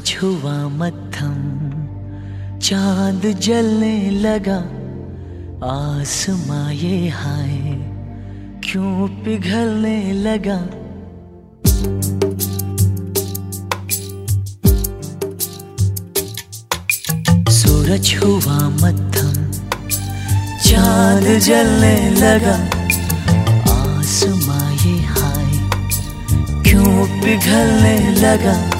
हुआ मत्थम, चाँद जलने लगा, आसमां ये हाय, क्यों पिघलने लगा? सूरज हुआ मत्थम, चाँद जलने लगा, आसमां ये हाय, क्यों पिघलने लगा?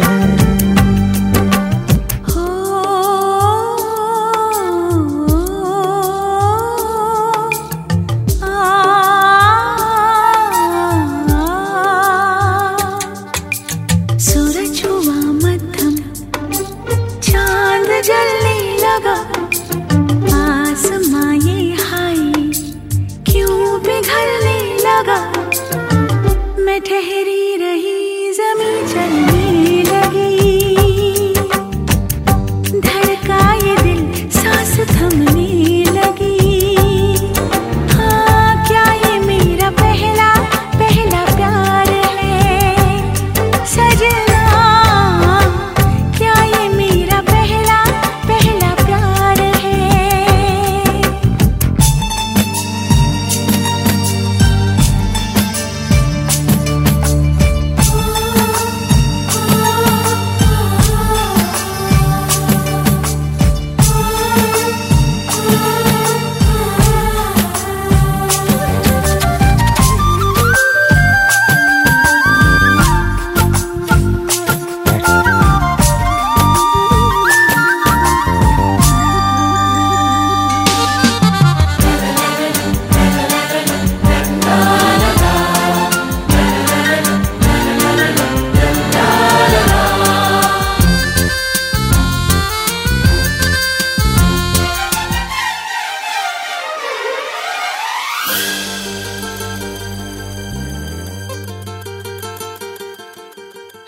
जलने लगा। आसमां ये हाई क्यों बिघलने लगा? मैं ठहरी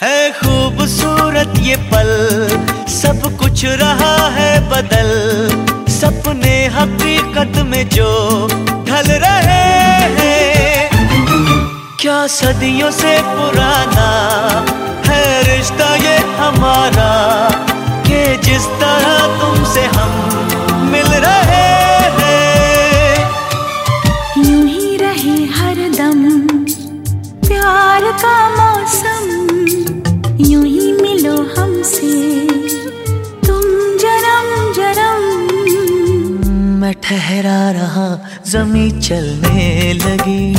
है खूबसूरत ये पल, सब कुछ रहा है बदल। सपने हकीकत में जो ढल रहे हैं। क्या सदियों से पुराना है रिश्ता ये हमारा, के जिस तरह ठहरा रहा जमी चलने लगी।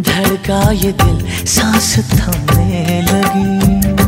धड़का ये दिल सांस थमने लगी।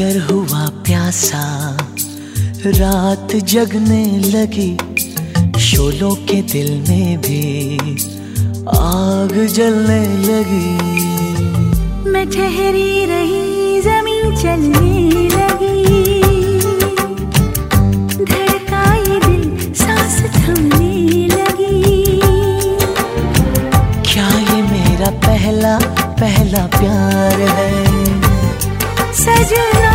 शहर हुआ प्यासा रात जगने लगी शोलों के दिल में भी आग जलने लगी। मैं ठहरी रही ज़मीन चलने लगी। धड़का ये दिल सांस थमने लगी। क्या ये मेरा पहला पहला प्यार है? सजना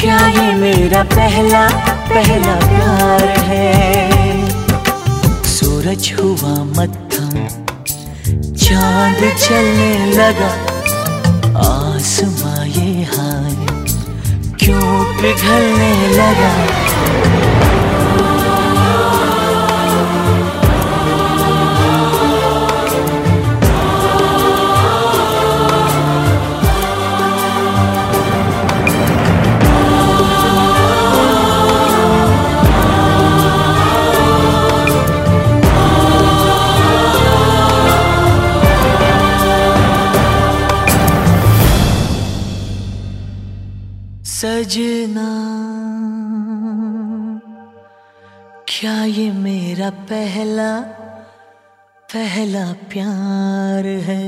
क्या ये मेरा पहला पहला प्यार है? सूरज हुआ मत्थम चाँद चलने लगा। आसमां ये हाय, क्यों पिघलने लगा? क्या ये मेरा पहला पहला प्यार है।